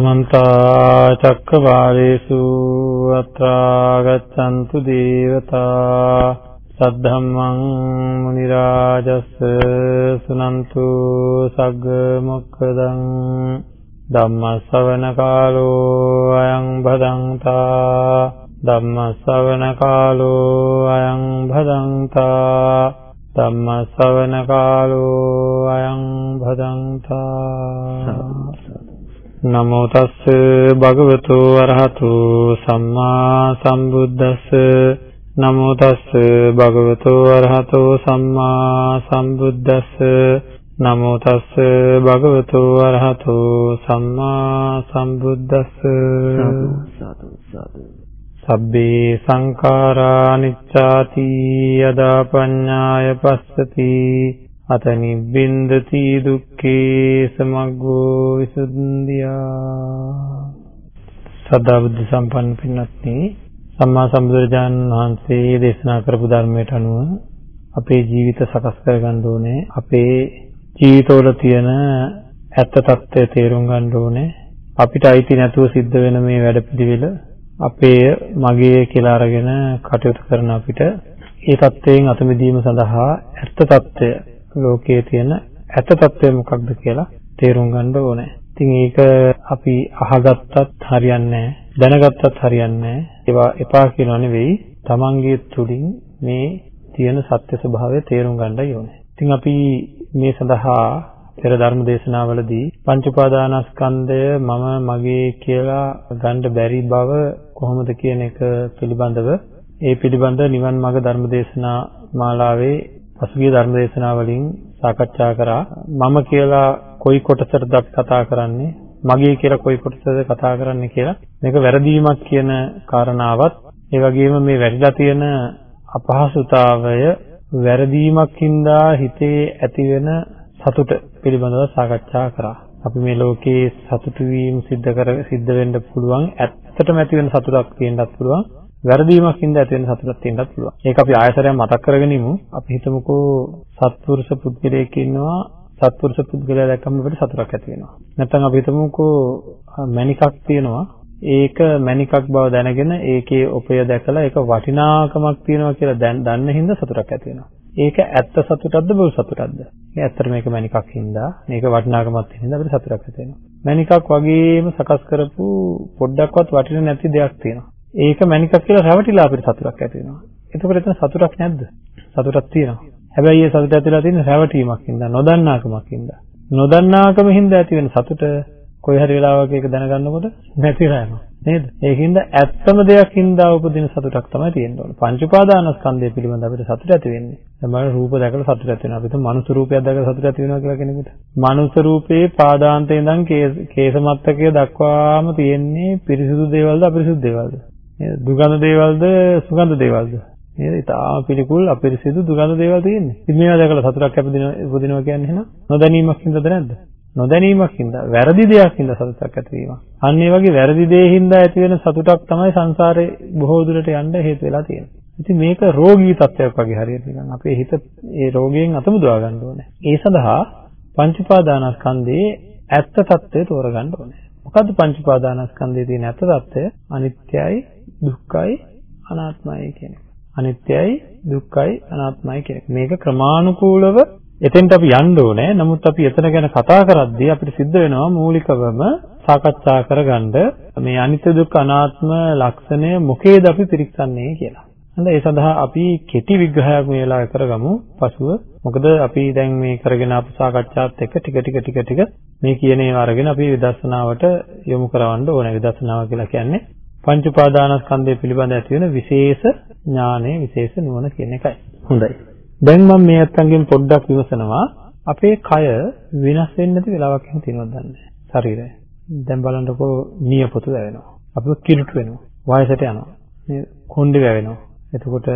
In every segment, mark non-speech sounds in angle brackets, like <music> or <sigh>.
සමන්ත චක්කවාලේසු අත්‍රා ගච්ඡන්තු දේවතා සද්ධම්මං මුනි රාජස් සුනන්තු සග්ග මොක්ඛදං ධම්ම ශ්‍රවණ කාලෝ අයං භදංතා ධම්ම ශ්‍රවණ කාලෝ අයං භදංතා ධම්ම ශ්‍රවණ කාලෝ අයං භදංතා නමෝ තස්ස භගවතු අරහතු සම්මා සම්බුද්දස්ස. නමෝ තස්ස භගවතු අරහතු සම්මා සම්බුද්දස්ස. නමෝ තස්ස භගවතු අරහතු සම්මා සම්බුද්දස්ස. සාදු සාදු සබ්බේ සංඛාරා අනිච්චාති යදා පඤ්ඤාය පස්සති අත නිබ්බින්දති දුක්ඛේ සමග්ගෝ විසුද්ධියා. සදා බුද්ධ සම්පන්න පින්වත්නි සම්මා සම්බුදුරජාණන් වහන්සේ දේශනා කරපු ධර්මයට අනුව අපේ ජීවිත සකස් කරගන්න ඕනේ. අපේ ජීවිතවල තියෙන ඇත්ත తත්වය තේරුම් ගන්න ඕනේ. අපිට අයිති නැතුව සිද්ධ වෙන මේ වැඩපිළිවෙල අපේ මගේ කියලා අරගෙන කටයුතු කරන අපිට ඒ தත්වයෙන් අත මිදීම සඳහා ඇත්ත తත්වය ලෝකයේ තියෙන ඇත්ත తත්වය මොකක්ද කියලා තේරුම් ගන්න ඕනේ. ඉතින් ඒක අපි අහගත්තත් හරියන්නේ දැනගත්තත් හරියන්නේ ඒවා එපා කියනවා නෙවෙයි තමන්ගේ තුලින් මේ තියෙන සත්‍ය ස්වභාවය තේරුම් ගන්නයි ඕනේ. ඉතින් අපි මේ සඳහා පෙර ධර්ම දේශනාවලදී පංච උපාදානස්කන්ධය මම මගේ කියලා ගන්න බැරි බව කොහොමද කියන එක පිළිබඳව ඒ පිළිබඳ නිවන් මාර්ග ධර්ම දේශනා මාලාවේ පසුගිය ධර්ම දේශනා වලින් සාකච්ඡා කරා. මම කියලා කොයි කොටසටද අපි කතා කරන්නේ? මගේ කියලා කොයි කොටසද කතා කරන්නේ කියලා. මේක වැරදීමක් කියන කාරණාවත් ඒ වගේම මේ වැරිලා තියෙන අපහසුතාවය වැරදීමක් හින්දා හිතේ ඇතිවෙන සතුට පිළිබඳව සාකච්ඡා කරා. අපි මේ ලෝකේ සතුටු වීම සිද්ධ කර සිද්ධ වෙන්න පුළුවන්. ඇත්තටම ඇති වෙන සතුටක් තියෙන්නත් පුළුවන්. වැරදීමක් හින්දා ඇති වෙන සතුටක් තියෙන්නත් පුළුවන්. ඒක අපි ආයතරයක් මතක් කරගෙන ඉමු. අපි හිතමුකෝ සත්පුරුෂ පුද්ගලයෙක් ඉන්නවා සත්පුරුෂ පුද්ගලයා දැක්කම අපිට සතුටක් ඇති වෙනවා. නැත්නම් අපි හිතමුකෝ මණිකක් තියෙනවා. ඒක මණිකක් බව දැනගෙන ඒකේ උපය දැකලා ඒක වටිනාකමක් තියෙනවා කියලා දන්න හින්දා සතුටක් ඇති වෙනවා. ඒක ඇත්ත සතුටක්ද බොරු සතුටක්ද? ඒ ඇත්තට මේක මණිකක් හින්දා මේක වටිනාකමක් හින්දා අපිට සතුටක් ඇති වෙනවා. මණිකක් වගේම සකස් කරපු පොඩ්ඩක්වත් වටින නැති දෙයක් තියෙනවා. ඒක මණිකක් කියලා රැවටිලා අපිට සතුටක් ඇති වෙනවා. එතකොට එතන සතුටක් නැද්ද? සතුටක් තියෙනවා. හැබැයි ඒ සතුට ඇතිලා තියෙන රැවටීමක් හින්දා, නොදන්නාකමක් හින්දා. නොදන්නාකම හින්දා ඇති වෙන සතුට කොයි හරි වෙලාවක ඒක දැනගන්නකොට නැතිලා යනවා. නේද? ඒකින්ද ඇත්තම දෙයක් හින්දා උපදින සතුටක් තමයි තියෙන්න ඕන. පංච උපාදානස්කන්ධය පිළිබඳ අපිට සතුට ඇති වෙන්නේ. දැන් රූප දැකලා සතුට ඇති වෙනවා. අපිට මනුස්ස රූපයක් දැකලා සතුට ඇති වෙනවා කියලා කෙනෙකුට. මනුස්ස රූපේ පාදාන්තේ ඉඳන් කේසමත්තකය දක්වාම තියෙන්නේ පිරිසිදු දේවල්ද අපිරිසිදු දේවල්ද? නේද? දුගඳ දේවල්ද සුගඳ දේවල්ද? නේද? ඉතාලම පිළිකුල් අපිරිසිදු දුගඳ දේවල් තියෙන්නේ. ඉතින් මේවා දැකලා සතුටක් අපදින උපදිනවා කියන්නේ එහෙනම් නොදැනීමක් හින්දාද නැද්ද? නොදැනීමක් හින්දා වැරදි දෙයක් හින්දා සතුටක් ඇතිවීම. අන්න ඒ වගේ වැරදි දේ හින්දා ඇති වෙන සතුටක් තමයි සංසාරේ බොහෝ දුරට යන්න හේතු වෙලා තියෙන්නේ. ඉතින් මේක රෝගී තත්ත්වයක් වගේ හරියට නිකන් අපේ හිත ඒ රෝගයෙන් අතමුදවා ගන්න ඕනේ. ඒ සඳහා පංච උපාදානස්කන්ධයේ ඇත්ත తත්වය තෝරගන්න ඕනේ. මොකද්ද පංච උපාදානස්කන්ධයේ තියෙන ඇත්ත తත්වය? අනිත්‍යයි, දුක්ඛයි, අනාත්මයි කියන එක. අනිත්‍යයි, දුක්ඛයි, අනාත්මයි කියන එක. මේක ක්‍රමානුකූලව එතෙන්ට අපි යන්න ඕනේ. නමුත් අපි එතන ගැන කතා කරද්දී අපිට සිද්ධ වෙනවා මූලිකවම සාකච්ඡා කරගන්න මේ අනිත්‍ය දුක්ඛ අනාත්ම ලක්ෂණය මොකේද අපි පිරික්සන්නේ කියලා. හරි ඒ සඳහා අපි කෙටි විග්‍රහයක් මේ වෙලාවේ කරගමු. පසුව මොකද අපි දැන් මේ කරගෙන ආපු සාකච්ඡාත් එක්ක ටික ටික ටික ටික මේ කියන ඒවා අරගෙන අපි විදර්ශනාවට යොමු කරවන්න ඕනේ. විදර්ශනාව කියලා කියන්නේ පංච උපාදානස්කන්ධය පිළිබඳ ඇති වෙන විශේෂ ඥානය, විශේෂ නුවණ කියන එකයි. හොඳයි. දැන් මම මේ අත්තන්ගෙන් පොඩ්ඩක් විමසනවා අපේ කය වෙනස් වෙන්නේ නැති වෙලාවක් එහෙම තියෙනවද දන්නේ ශරීරය. දැන් බලන්නකෝ නියපොතු වැවෙනවා. අපිව කිලුට වෙනවා. වයසට යනවා. මේ කොණ්ඩෙ වැවෙනවා. එතකොට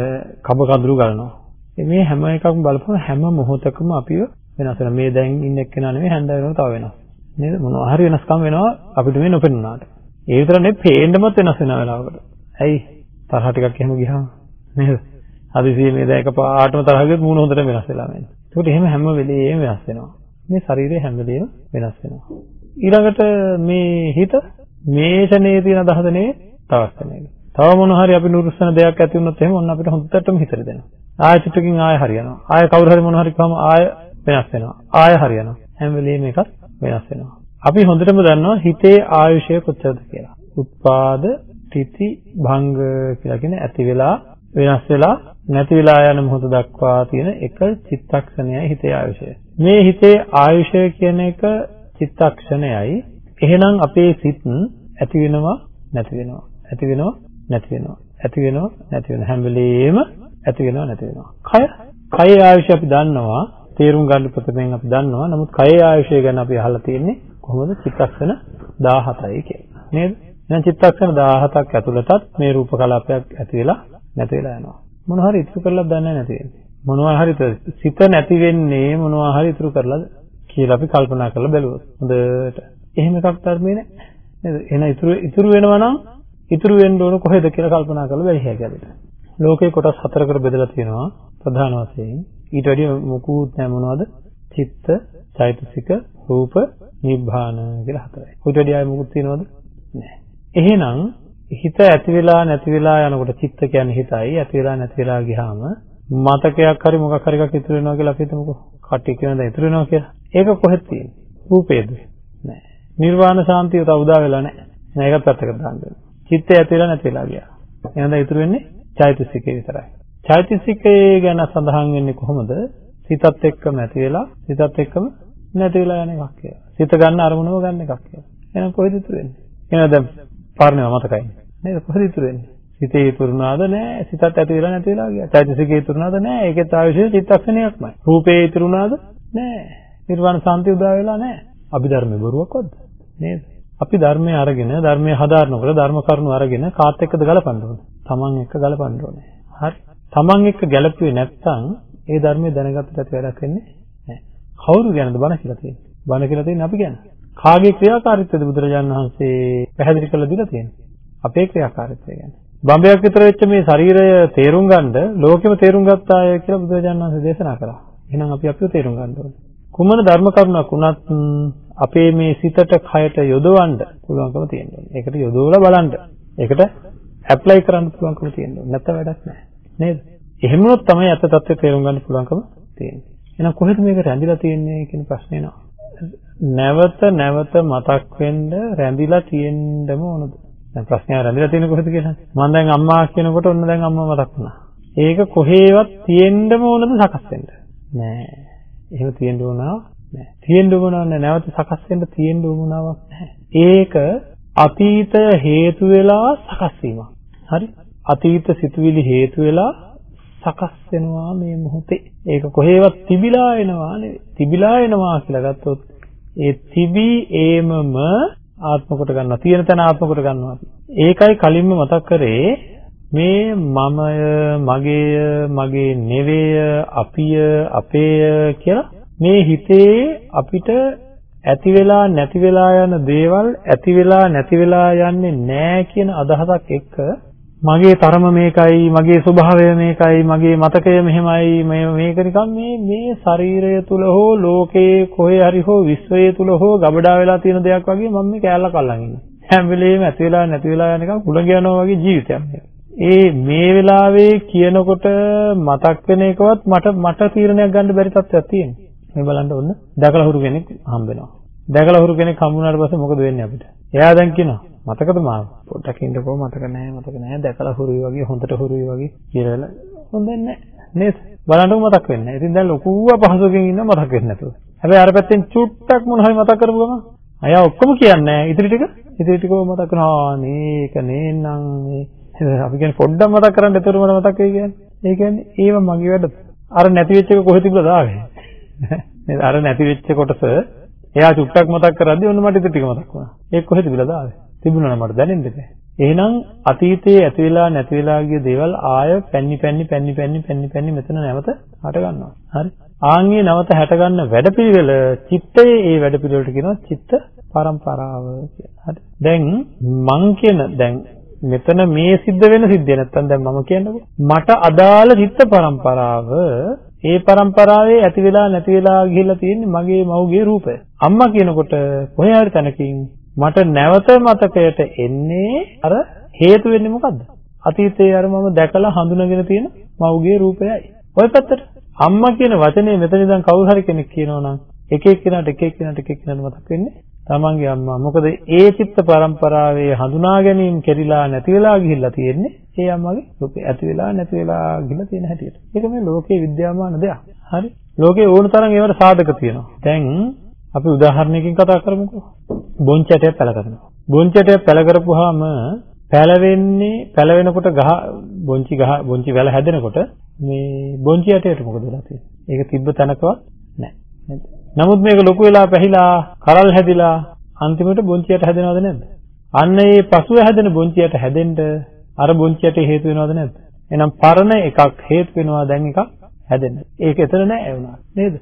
කබ කඳුළු ගලනවා. මේ හැම එකක්ම බලපුවම හැම මොහොතකම අපිව වෙනස් වෙනවා. මේ දැන් ඉන්න එක්කෙනා නෙමෙයි හැන්ද වෙනවා තව වෙනස්. නේද? මොනවා හරි වෙනස්කම් වෙනවා අපිට මේ නොපෙනුනාට. ඒ විතර නෙවෙයි පේන්නමත් වෙනස් වෙන වෙලාවකට. ඇයි? තරහ ටිකක් එහෙම ගියාම නේද? හදිසියෙ මේ දැන් එකපාරටම තරහ ගියොත් මූණ හොඳට වෙනස් වෙලා යනවා. ඒකට එහෙම හැම වෙලේම වෙනස් වෙනවා. මේ ශරීරය හැම වෙලේම වෙනස් වෙනවා. ඊළඟට මේ හිත මේෂනේ තියෙන අදහස නෙවෙයි තවත් කෙනෙක්. තව මොන හරි අපි නුරුස්සන දෙයක් ඇති වුණොත් එහෙම ඔන්න අපිට හොඳටම හිතට දෙනවා. ආයෙ චුට්ටකින් ආයෙ හරියනවා. ආයෙ කවුරු හරි මොන හරි කම ආයෙ වෙනස් වෙනවා. ආයෙ හරියනවා. හැම වෙලෙම එකක් වෙනස් වෙනවා. අපි හොඳටම දන්නවා හිතේ ආයුෂය කොච්චරද කියලා. උත්පාද තිති භංග කියලා කියන ඇති වෙලා වෙනස් වෙලා නැති වෙලා යන මොහොත දක්වා තියෙන එක චිත්තක්ෂණයයි හිතේ ආයුෂය. මේ හිතේ ආයුෂය කියන එක චිත්තක්ෂණයයි. එහෙනම් අපේ සිත් ඇති වෙනවා නැති වෙනවා. ඇති වෙනවා නැති වෙනවා. ඇති වෙනවා නැති වෙනවා. හැම වෙලෙම ඇති වෙනවා නැති වෙනවා. කය කයේ ආයුෂය අපි දන්නවා. තේරුම් ගන්න ප්‍රථමයෙන් අපි දන්නවා. නමුත් කයේ ආයුෂය ගැන අපි අහලා තියෙන්නේ කොහොමද චිත්තක්ෂණ 17යි කියලා. නේද? දැන් චිත්තක්ෂණ 17ක් ඇතුළතත් මේ රූප කලාපයක් ඇති වෙලා නැති වෙලා යනවා. මොනවා හරි ඉතුරු කරලා දන්නේ නැති වෙන්නේ. මොනවා හරි සිත නැති වෙන්නේ මොනවා හරි ඉතුරු කරලාද කියලා අපි කල්පනා කරලා බැලුවොත්. හොඳට. එහෙම එකක් ධර්මයේ නැහැ. නේද? එහෙනම් ඉතුරු ඉතුරු වෙනවා නම් ඉතුරු වෙන්න ඕන කොහෙද කියලා කල්පනා කරලා බැරි හැකියාවට. ලෝකේ කොටස් හතරකට බෙදලා තියෙනවා ප්‍රධාන වශයෙන්. ඊට වැඩිය මොකුත් නැහැ මොනවද? චිත්ත, චෛතසික, රූප, නිබ්බාන කියලා හතරයි. ඊට වැඩිය ආයෙ මොකුත් තියෙනවද? නැහැ. එහෙනම් හිත ඇති වෙලා නැති වෙලා යනකොට චිත්ත කියන්නේ හිතයි ඇති වෙලා නැති වෙලා ගියාම මතකයක් හරි මොකක් හරි එකක් ඉතුරු වෙනවා කියලා අපි හිතමුකෝ. කට්ටිය කියන දේ ඉතුරු වෙනවා කියලා. ඒක කොහෙද තියෙන්නේ? රූපේද? නෑ. නිර්වාණ ශාන්තිය තව උදා වෙලා නෑ. නෑ ඒකත් පැත්තකට දාන්න. චිත්තය ඇති වෙලා නැති වෙලා ගියා. එහෙනම් ඉතුරු වෙන්නේ චෛතසිකේ විතරයි. චෛතසිකේ ගැන සඳහන් වෙන්නේ කොහොමද? සිතත් එක්කම ඇති වෙලා සිතත් එක්කම නැති වෙලා යන එකක් කියලා. සිත ගන්න අරමුණව ගන්න එකක් කියලා. එහෙනම් කොහෙද ඉතුරු වෙන්නේ? එහෙනම් දැන් පාරණව මතකයි. නේද? කොහෙද ඉතුරු වෙන්නේ? සිතේ ඉතුරුනාද නැහැ. සිතත් ඇති වෙලා නැති වෙලා ගියා. චෛතසිකේ ඉතුරුනාද නැහැ. ඒකෙත් ආවිශේෂ චිත්තක්ෂණයක්මයි. රූපේ ඉතුරුනාද නැහැ. නිර්වාණ සාන්තිය උදා වෙලා නැහැ. අභිධර්මේ බොරුවක්වත්ද? නේද? අපි ධර්මයේ අරගෙන ධර්මයේ හදාරනකොට ධර්ම කරුණු අරගෙන කාත් එක්කද ගලපන්න ඕනේ. Taman එක්ක ගලපන්න ඕනේ. හරි. Taman එක්ක ගැලපුවේ නැත්නම් ඒ ධර්මයේ දැනගත්තට ඇති වැඩක් වෙන්නේ නැහැ. කවුරු ගැනද බණ කියලා තියෙන්නේ? බණ කියලා තියෙන්නේ අපි ගැන. කාගේ ක්‍රියාකාරීත්වයද බුදුරජාණන් වහන්සේ පැහැදිලි කරලා දීලා තියෙන්නේ? අපේ ක්‍රියාකාරීත්වය ගැන. බම්බයක් විතර වෙච්ච මේ ශරීරය තේරුම් ගන්නද ලෝකෙම තේරුම් ගත්තාය කියලා බුදුරජාණන් වහන්සේ දේශනා කළා. එහෙනම් අපි අපිව තේරුම් ගන්න ඕනේ. කුමන ධර්ම කරුණක් වුණත් අපේ මේ සිතට කයට යොදවන්න පුළුවන්කම තියෙනවා. ඒකට යොදවලා බලන්න. ඒකට ඇප්ලයි කරන්න පුළුවන්කම තියෙනවා. නැත්නම් වැඩක් නැහැ. නේද? එහෙම වුණොත් තමයි අත තත්ත්වය තේරුම් ගන්න පුළුවන්කම තියෙන්නේ. එහෙනම් කොහෙද මේක රැඳිලා තියෙන්නේ කියන ප්‍රශ්නේ එනවා. නැවත නැවත මතක් වෙන්න රැඳිලා තියෙන්නම ඕනද? දැන් ප්‍රශ්නය රැඳිලා තියෙන කොහෙද කියලා. මම දැන් අම්මා කියනකොට ඔන්න දැන් අම්මා මතක් වුණා. ඒක කොහේවත් තියෙන්නම ඕනද සකස් වෙන්න? නෑ. එහෙම තියෙන්න ඕනාවක් නෑ. තියෙන්න ඕනාවක් නෑ. නැවත සකස් වෙන්න තියෙන්න ඕනාවක් නැහැ. ඒක අතීත හේතු වෙලා සකස් වීමක්. හරි? අතීත සිතුවිලි හේතු වෙලා සකස් වෙනවා මේ මොහොතේ. ඒක කොහේවත් තිබිලා එනවා නෙවෙයි. තිබිලා එනවා කියලා ගත්තොත් ඒ තිබී ඒමම ආත්ම කොට ගන්නවා. තියෙන තැන ආත්ම කොට ගන්නවා. ඒකයි කලින්ම මතක් කරේ මේ මමය, මගේය, මගේ නෙවෙය, අපිය, අපේය කියලා මේ හිතේ අපිට ඇති වෙලා නැති වෙලා යන දේවල් ඇති වෙලා නැති වෙලා යන්නේ නැහැ කියන අදහසක් එක්ක මගේ තරම මේකයි මගේ ස්වභාවය මේකයි මගේ මතකය මෙහෙමයි. මේ මේක නිකන් මේ මේ ශරීරය තුල හෝ ලෝකයේ කොහේ හරි හෝ විශ්වයේ තුල හෝ ගබඩා වෙලා තියෙන දෙයක් වගේ මම මේ කෑල්ලක් අල්ලන් ඉන්නේ හැම වෙලෙම ඇති වෙලා නැති වෙලා යන නිකන් කුලඟ යනවා වගේ ජීවිතයක් ඒ මේ වෙලාවේ කියනකොට මතක් වෙන එකවත් මට මට තීරණයක් ගන්න බැරි තත්ත්වයක් තියෙනවා. මේ බලන්න ඕන දැකලා හුරු කෙනෙක් හම්බ වෙනවා. දැකලා හුරු කෙනෙක් හම්බුනාට පස්සේ මොකද වෙන්නේ අපිට? එයා දැන් කියනවා මතකද මාව? පොඩ්ඩක් ඉන්නකෝ මතක නැහැ මතක නැහැ දැකලා හුරුයි වගේ හොඳට හුරුයි වගේ කියලා හොඳ නැහැ නේද? බලන්නකො මතක් වෙන්නේ නැහැ. ඉතින් දැන් ලොකුව පහසුවකින් ඉන්න මතක් වෙන්නේ නැතුව. හැබැයි අර පැත්තෙන් චුට්ටක් මොන හරි මතක් කරපු ගමන් අය ඔක්කොම කියන්නේ නැහැ. ඉතිරි ටික ඉතිරි ටික මතක් කරනවා. මේක නේනම් මේ අපි කියන්නේ පොඩ්ඩක් මතක් කරන්න එතකොට මට මතක් වෙයි කියන්නේ. ඒ කියන්නේ ඒව මගේ වැඩ. අර නැති වෙච්ච එක කොහෙද තිබුණාද ආවේ? <laughs> නේද? අර නැති වෙච්ච කොටස එයා චුට්ටක් මතක් කරද්දී ඔන්න මට ඉතින් ටික මතක් වුණා. ඒක කොහෙද තිබුණාද ආවේ? තිබුණා මට දැනෙන්න බෑ. එහෙනම් අතීතයේ ඇති වෙලා නැති වෙලා ගිය දේවල් ආය පැන්නි පැන්නි පැන්නි පැන්නි පැන්නි පැන්නි මෙතන නැවත හට ගන්නවා. හරි. ආන්ගේ නැවත හැට ගන්න වැඩපිළිවෙල චිත්තයේ ඒ වැඩපිළිවෙලට කියනවා චිත්ත පරම්පරාව කියලා. හරි. දැන් මං කියන දැන් මෙතන මේ සිද්ධ වෙන සිද්ධිය නැත්තම් දැන් මම කියන්නකෝ මට අදාළ චිත්ත පරම්පරාව ඒ પરම්පරාවේ ඇති වෙලා නැති වෙලා ගිහිල්ලා තියෙන්නේ මගේ මව්ගේ රූපය. අම්මා කියනකොට කොහේ හරි තැනකින් මට නැවත මතකයට එන්නේ අර හේතු වෙන්නේ මොකද්ද? අතීතයේ අර මම දැකලා හඳුනගෙන තියෙන මව්ගේ රූපයයි. ওই පැත්තට අම්මා කියන වචනේ මෙතන ඉඳන් කවුරු හරි කෙනෙක් කියනවා නම් එක එක්කෙනාට එක එක්කෙනාට එක එක්කෙනාට මතක් වෙන්නේ තමන්ගේ අම්මා. මොකද ඒ චිත්ත පරම්පරාවේ හඳුනා ගැනීම කෙරිලා නැති වෙලා ගිහිල්ලා තියෙන්නේ ඒ අම්මගේ රූපේ ඇති වෙලා නැති වෙලා ගිහිල්ලා තියෙන හැටියට. ඒක මේ ලෝකේ විද්‍යාමාන දෙයක්. හරි. ලෝකේ ඕන තරම් ඒවට සාධක තියෙනවා. දැන් අපි උදාහරණයකින් කතා කරමුකෝ. බොන්චටයක් පැල කරනවා. බොන්චටයක් පැල කරපුවාම පැලවෙන්නේ පැලවෙනකොට ගහ බොන්චි ගහ බොන්චි වැල හැදෙනකොට මේ බොන්චි ඇටයට මොකද වෙලා තියෙන්නේ? ඒක තිබ්බ තැනකවත් නැහැ. නමුත් මේක ලොකු වෙලා පැහිලා කරල් හැදිලා අන්තිමට බොන්චියට හැදෙනවද නැද්ද? අන්න ඒ පසුව හැදෙන බොන්චියට හැදෙන්න අර බොන්චියට හේතු වෙනවද නැද්ද? එහෙනම් පරණ එකක් හේතු වෙනවා දැන් එකක් හැදෙන්න. ඒක එතන නෑ වුණා නේද?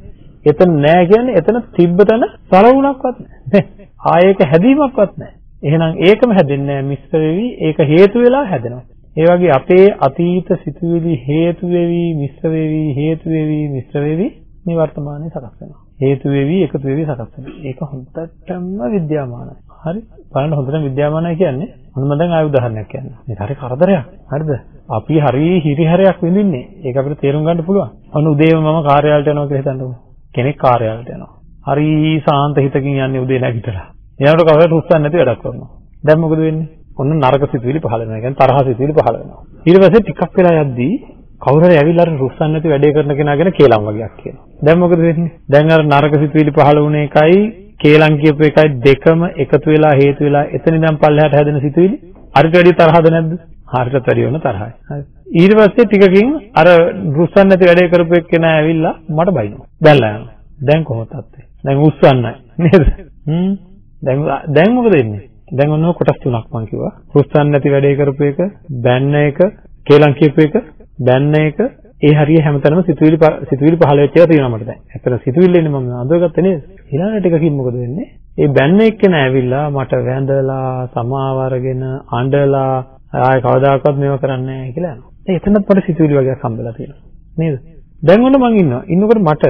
එතන නෑ කියන්නේ එතන තිබ්බ තැන සලවුණක්වත් නෑ. <laughs> ආයේක හැදීමක්වත් නෑ. එහෙනම් ඒකම හැදෙන්නේ නෑ මිශ්‍ර වෙවි ඒක හේතු වෙලා හැදෙනවා. ඒ වගේ අපේ අතීත සිතුවිලි හේතු වෙවි මිශ්‍ර වෙවි හේතු වෙවි මිශ්‍ර වෙවි මේ වර්තමානයේ සකස් වෙනවා. හේතු වෙවි එකතු වෙවි සකස් වෙනවා. ඒක හොඳටම විද්‍යාමානයි. හරි. බලන්න හොඳටම විද්‍යාමානයි කියන්නේ මොනම දැන් ආය උදාහරණයක් කියන්න. මේක හරි කරදරයක්. හරිද? අපි හරි හිරිහැරයක් විඳින්නේ. ඒක අපිට තේරුම් ගන්න පුළුවන්. අනු උදේම මම කාර්යාලයට යනවා කියලා හිතන්නකෝ. කෙනෙක් කාර්යාලයට යනවා. හරි සාන්ත හිතකින් යන්නේ උදේ නැගිටලා. එයාට කවදාවත් හුස්සන්නේ නැති වැඩක් කරනවා. දැන් මොකද වෙන්නේ? ඔන්න නරක සිතුවිලි පහළ වෙනවා. ඒ කියන්නේ තරහ සිතුවිලි පහළ වෙනවා. ඊට පස්සේ ටිකක් වෙලා යද්දී කවුරු හරි ඇවිල්ලා අර රුස්සන් නැති වැඩේ කරන කෙනා ගැන කේලම් වගේක් කියනවා. දැන් මොකද වෙන්නේ? දැන් අර නරක සිතුවිලි පහළ වුණ එකයි කේලම් කියපු එකයි දෙකම එකතු වෙලා හේතු වෙලා එතන ඉඳන් පල්ලෙහාට හැදෙන සිතුවිලි අරිට වැඩි තරහද නැද්ද? හරියට වැඩි වෙන තරහයි. හරි. ඊට පස්සේ ටිකකින් අර රුස්සන් නැති වැඩේ කරපු එක්කෙනා ඇවිල්ලා මට බයිනවා. දැන්ලා යනවා. දැන් කොහොමද තත්ත්වය? දැන් උස්සන්නයි නේද? හ්ම්. දැන් දැන් මොකද වෙන්නේ? දැන් ඔන්න කොටස් තුනක් මම කිව්වා. රුස්සන් නැති වැඩේ කරපු එක, බැන්න එක, කේලම් කියපු එක, බැන්න එක ඒ හරිය හැමතැනම සිතුවිලි සිතුවිලි පහළ වෙච්ච ඒවා තියෙනවා මට දැන්. ඇත්තට සිතුවිල්ල එන්නේ මම අඳුරගත්තේ නේද? ඊළඟ ටිකකින් මොකද වෙන්නේ? ඒ බැන්න එක්කෙන ඇවිල්ලා මට වැඳලා සමාව අරගෙන අඬලා ආය කවදාකවත් මේව කරන්නේ නැහැ කියලා යනවා. ඒ එතනත් මට සිතුවිලි වගේක් හම්බෙලා තියෙනවා. නේද? දැන් ඔන්න මං ඉන්නවා. ඉන්නකොට මට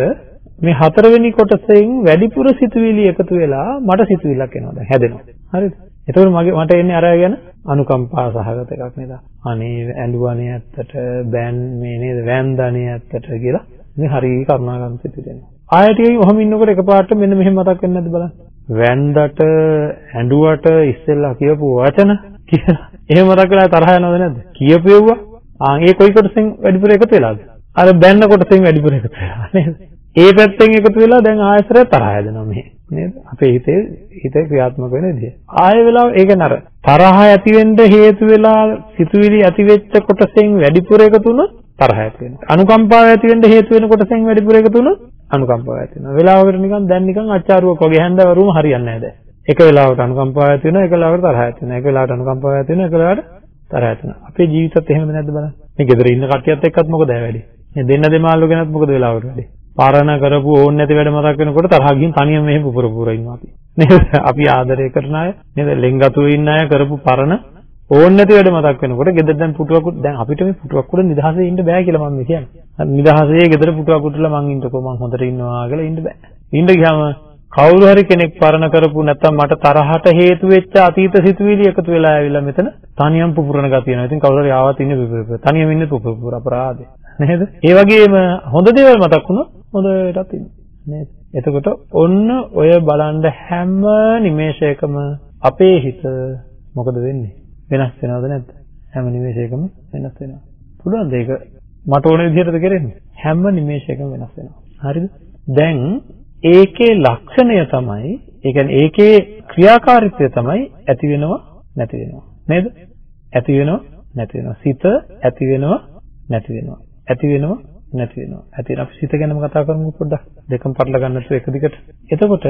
මේ හතරවෙනි කොටසෙන් වැඩිපුර සිතුවිලි එකතු වෙලා මට සිතුවිල්ලක් එනවා දැන් හැදෙනවා. හරිද? එතකොට මගේ මට එන්නේ අර ගැන අනුකම්පා සහගත එකක් නේද? අනේ ඇඬුවනේ ඇත්තට බෑන් මේ නේද වැන්දනේ ඇත්තට කියලා මේ හරි කරුණාකරන සිතුවිලි. ආයෙත් ඔහම ඉන්නකොට එකපාරට මෙන්න මෙහෙම මතක් වෙන්නේ නැද්ද බලන්න. වැන්දට ඇඬුවට ඉස්සෙල්ලා කියපු වචන කියලා. එහෙම මතක් වෙලා තරහ යනවද නැද්ද? කියපු ඒවා ආ ඒ කොයි කොටසෙන් වැඩිපුර එකතු වෙලාද? අර බැන්න කොටසෙන් වැඩිපුර එකතු වෙලා නේද? ඒ පැත්තෙන් එකතු වෙලා දැන් ආයතරය තරහ යදෙනවා මේ. නේද? අපේ හිතේ හිතේ ක්‍රියාත්මක වෙන විදිය. ආයෙ වෙලාව ඒක නර තරහ ඇති වෙන්න හේතු වෙලා සිතුවිලි ඇති වෙච්ච කොටසෙන් වැඩිපුර එකතු වුණොත් තරහ ඇති වෙනවා. අනුකම්පාව ඇති වෙන්න හේතු වෙන කොටසෙන් වැඩිපුර එකතු වුණොත් අනුකම්පාව ඇති වෙනවා. වෙලාවකට නිකන් දැන් නිකන් අච්චාරුවක් වගේ හැන්දවරුම හරියන්නේ නැහැ දැන්. එක වෙලාවකට අනුකම්පාව ඇති වෙනවා, එක වෙලාවකට තරහ ඇති වෙනවා. එක වෙලාවකට අනුකම්පාව ඇති වෙනවා, එක වෙලාවකට තරහ ඇති වෙනවා. අපේ ජීවිතත් එහෙමද නැද්ද බලන්න. මේ ගෙදර ඉන්න කට්ටියත් එක්කත් මොකද වෙන්නේ? මේ දෙන්න දෙමාල්ලෝ ගැනත් මොකද වෙලාවට වෙන්නේ? පරණ කරපු ඕන් නැති වැඩ මතක් වෙනකොට තරහ ගින් තනියම මෙහෙම පුපුර පුපුර ඉන්නවා අපි. නේද? අපි ආදරය කරන අය නේද? ලෙන්ගතු ඉන්න අය කරපු පරණ ඕන් නැති වැඩ මතක් වෙනකොට ගෙදර දැන් පුටුවක් දැන් අපිට මේ පුටුවක් උඩ නිදහසේ ඉන්න බෑ කියලා මම කියන්නේ. නිදහසේ ගෙදර පුටුවක් උඩලා මං ඉන්නකෝ මං හොඳට ඉන්නවා කියලා ඉන්න බෑ. ඉන්න ගියාම කවුරු හරි කෙනෙක් පරණ කරපු නැත්තම් මට තරහට හේතු වෙච්ච අතීත සිතුවිලි එකතු වෙලා ඇවිල්ලා මෙතන තනියම පුපුරන ගතිය නේද? ඉතින් කවුරු හරි ආවත් ඉන්නේ පුපුර. තනියම ඉන්නේ පුපුර අපරාධේ. නේද? ඒ වගේම හොඳ දේවල් මතක් වුණොත් හොඳටත් ඉන්නේ. නේද? එතකොට ඔන්න ඔය බලන්න හැම නිමේෂයකම අපේ හිත මොකද වෙන්නේ? වෙනස් වෙනවද නැද්ද? හැම නිමේෂයකම වෙනස් වෙනවා. පුළුවන්ද ඒක මට ඕන විදිහටද කරන්නේ? හැම නිමේෂයකම වෙනස් වෙනවා. හරිද? දැන් ඒකේ ලක්ෂණය තමයි, ඒ කියන්නේ ඒකේ ක්‍රියාකාරීත්වය තමයි ඇති වෙනවා නැති වෙනවා. නේද? ඇති වෙනවා නැති වෙනවා. සිත ඇති වෙනවා නැති වෙනවා. ඇති වෙනවා නැති වෙනවා. ඇති අපි සිත ගැනම කතා කරමු පොඩ්ඩක්. දෙකම පටල ගන්න නැතුව එක දිගට. එතකොට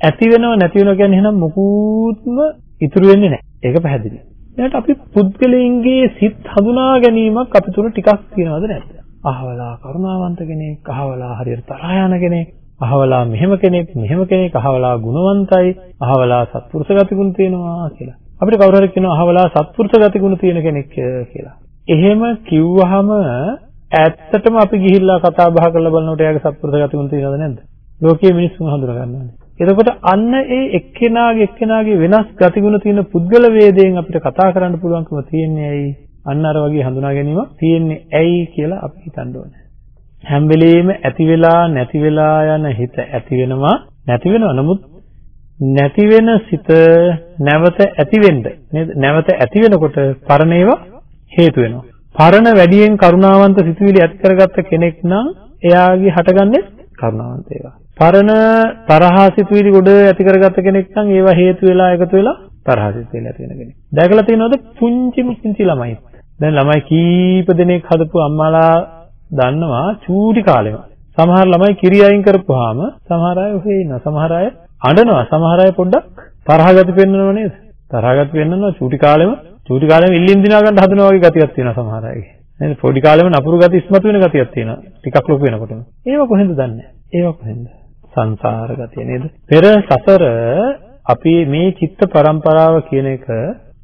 ඇති වෙනව නැති වෙනව කියන්නේ එහෙනම් මොකුත්ම ඉතුරු වෙන්නේ නැහැ. ඒක පැහැදිලි. ඊට අපි පුද්ගලයන්ගේ සිත් හඳුනා ගැනීමක් අපි තුල ටිකක් තියෙනවද නැද්ද? අහවලා කරුණාවන්ත කෙනෙක්, අහවලා හරියට තරහා යන කෙනෙක්, අහවලා මෙහෙම කෙනෙක්, මෙහෙම කෙනෙක්, අහවලා ගුණවන්තයි, අහවලා සත්පුරුෂ ගතිගුණ තියෙනවා කියලා. අපිට කවුරු හරි කියනවා අහවලා සත්පුරුෂ ගතිගුණ තියෙන කෙනෙක් කියලා. එහෙම කිව්වහම ඇත්තටම අපි ගිහිල්ලා කතා බහ කරලා බලනකොට එයාගේ සත්පුරුෂ ගතිගුණ තියෙනවද නැද්ද? ලෝකයේ මිනිස්සුන් හඳුනා ගන්නවානේ. එතකොට අන්න ඒ එක්කෙනාගේ එක්කෙනාගේ වෙනස් ගතිගුණ තියෙන පුද්ගල වේදයෙන් අපිට කතා කරන්න පුළුවන්කම තියෙන්නේ ඇයි? අන්න අර වගේ හඳුනා ගැනීමක් තියෙන්නේ ඇයි කියලා අපි හිතන්න ඕනේ. හැම වෙලෙම ඇති වෙලා නැති වෙලා යන හිත ඇති වෙනවා නැති වෙනවා. නමුත් නැති වෙන සිත නැවත ඇති වෙන්න නේද? නැවත ඇති වෙනකොට පරණ ඒවා හේතු වෙනවා. පරණ වැඩියෙන් කරුණාවන්ත සිතුවිලි ඇති කරගත්ත කෙනෙක් නම් එයාගේ හටගන්නේ කරුණාවන්ත ඒවා. පරණ තරහා සිතුවිලි ගොඩ ඇති කරගත්ත කෙනෙක් නම් ඒවා හේතු වෙලා එකතු වෙලා තරහා සිතුවිලි ඇති වෙන කෙනෙක්. දැකලා තියෙනවද පුංචි පුංචි ළමයි. දැන් ළමයි කීප දෙනෙක් හදපු අම්මාලා දන්නවා චූටි කාලෙම. සමහර ළමයි කිරි අයින් කරපුවාම සමහර අය ඔහේ ඉන්නවා. සමහර අය අඬනවා. සමහර අය පොඩ්ඩක් තරහ ගති පෙන්නනව නේද? තරහ ගති පෙන්නනවා චූටි කාලෙම චූටි කාලෙම ඉල්ලින් දිනා ගන්න හදනවා වගේ ගතියක් තියෙනවා සමහර අයගේ. නේද? පොඩි කාලෙම නපුරු ගති ඉස්මතු වෙන ගතියක් තියෙනවා. ටිකක් ලොකු වෙනකොටම. ඒව කොහෙන්ද දන්නේ? ඒව කොහෙන්ද? සංසාර ගතිය නේද? පෙර සසර අපි මේ චිත්ත පරම්පරාව කියන එක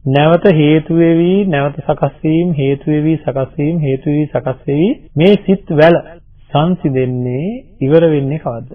නැවත හේතු වෙවි නැවත සකස් වීම හේතු වෙවි සකස් වීම හේතු වෙවි සකස් වෙවි. මේ සිත් වැල සංසිඳෙන්නේ ඉවර වෙන්නේ කවද්ද?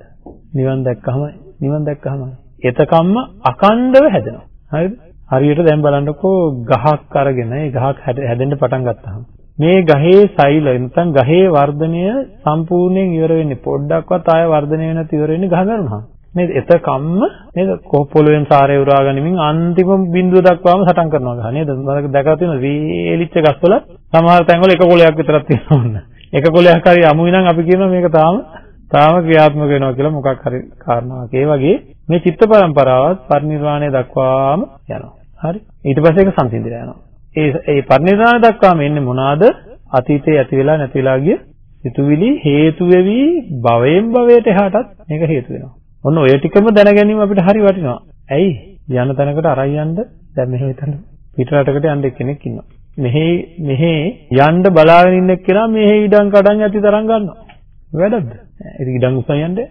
නිවන් දැක්කමයි නිවන් දැක්කමයි එතකම්ම අකණ්ඩව හැදෙනවා. හරිද? හරියට දැන් බලන්නකෝ ගහක් අරගෙන ඒ ගහක් හැදෙන්න පටන් ගත්තාම. මේ ගහේ සෛල නැත්නම් ගහේ වර්ධනය සම්පූර්ණයෙන් ඉවර වෙන්නේ පොඩ්ඩක්වත් ආය වර්ධනය වෙනත් ඉවර වෙන්නේ ගහ ගන්නවා. නේද? එතකම්ම නේද පොළොවෙන් සාරය උරා ගනිමින් අන්තිම බිඳුව දක්වාම සටන් කරනවා ගහ නේද? මම දැකලා තියෙනවා වේලිච්ච ගස්වල සමහර තැන්වල එක කොළයක් විතරක් තියෙනවා වුණ. එක කොළයක් හරි අමුයි නම් අපි කියනවා මේක තාම තාම ක්‍රියාත්මක වෙනවා කියලා මොකක් හරි කාරණාවක්. ඒ වගේ මේ චිත්ත පරම්පරාවත් පරිනිර්වාණය දක්වාම යනවා. හරි. ඊට පස්සේ ඒක සංසිඳිලා යනවා. ඒ ඒ පරිනිර්වාණය දක්වාම එන්නේ මොනවාද? අතීතයේ ඇති වෙලා නැති වෙලා ගිය සිතුවිලි හේතු වෙවි භවයෙන් භවයට එහාටත් මේක හේතු වෙනවා. ඔන්න ඔය ටිකම දැන ගැනීම අපිට හරි වටිනවා. ඇයි? යන තැනකට අරන් යන්න දැන් මෙහෙ හිතන්න පිට රටකට යන්න කෙනෙක් ඉන්නවා. මෙහෙ මෙහෙ යන්න බලාගෙන ඉන්න එක්කෙනා මෙහෙ ඉඩම් කඩන් ඇති තරම් ගන්නවා. වැඩක්ද? ඉතින් ඉඩම් උසන් යන්නේ.